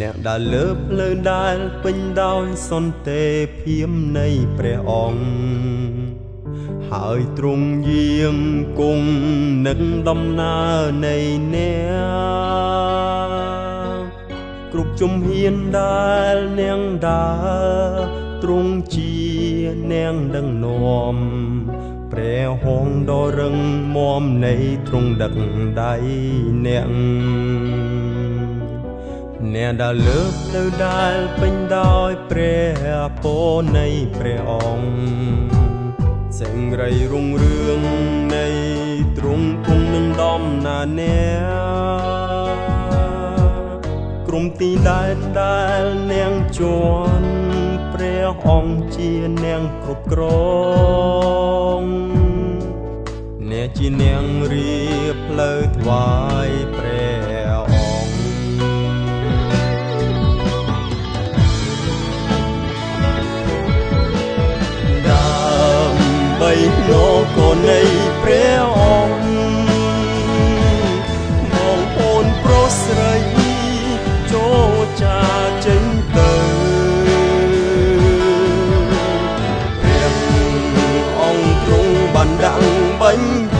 អ្នកដើរលើផ្លូវដែលពេញដោយសន្តិភាពនៃព្រះអង្គហើយទ្រង់យាងគង់នឹងដំណើរនៃអ្នកគ្រប់ជំហានដែលនាងដើរទ្រង់ជានាងដឹងនាំព្រះហងដ៏រឹងមាំនៃទ្រង់ដឹកដៃអ្នក អ្នកដែលលើផ្លូវដែលពេញដោយព្រះពរនៃព្រះអង្គសេងរីរុងរឿងនៃទ្រង់គង់នឹងដំណាអ្នកក្រុមទីដែលដែលនាងជាន់ព្រះអង្គជានាងគ្រប់គ្រងអ្នកជានាងរៀបផ្លូវថ្វាយព្រះ ដើម្បីលោកនៃព្រះអង្គមកអូនប្រុសស្រីចូលចាចេញទៅព្រះអង្គទ្រង់បានដាក់បញ្ជា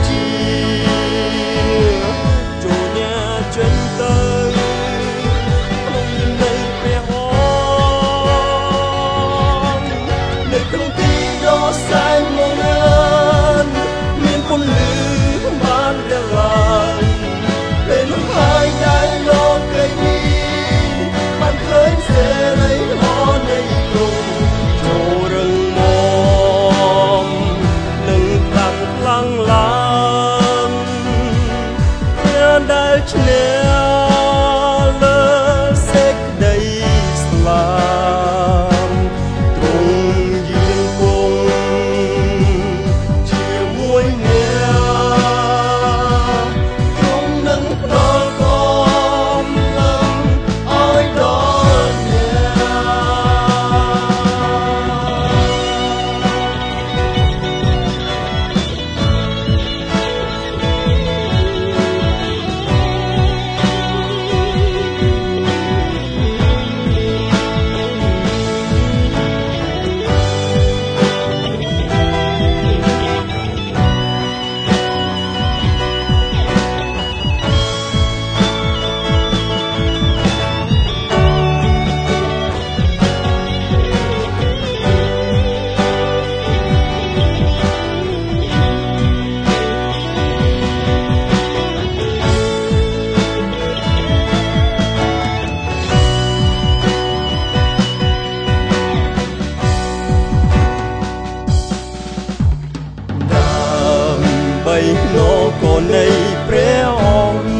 ដើម្បីលោកនៃព្រះអង្គ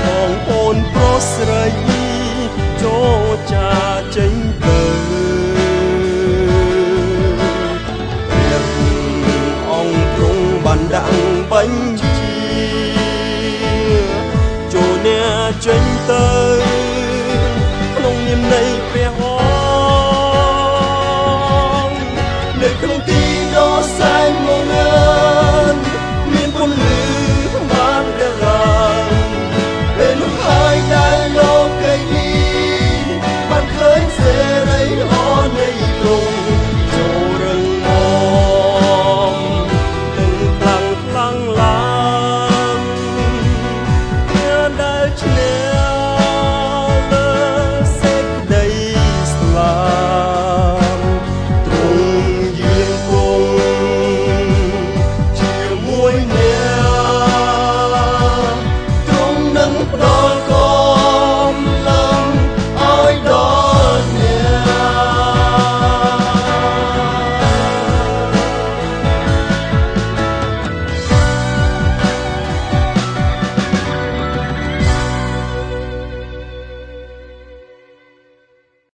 បងអូនប្រុសស្រីចូលចាចេញទៅព្រះអង្គទ្រង់បានដាក់បញ្ជាចូលអ្នកចេញទៅក្នុងនាមនៃព្រះអង្គនៅក្នុងទីដ៏សែ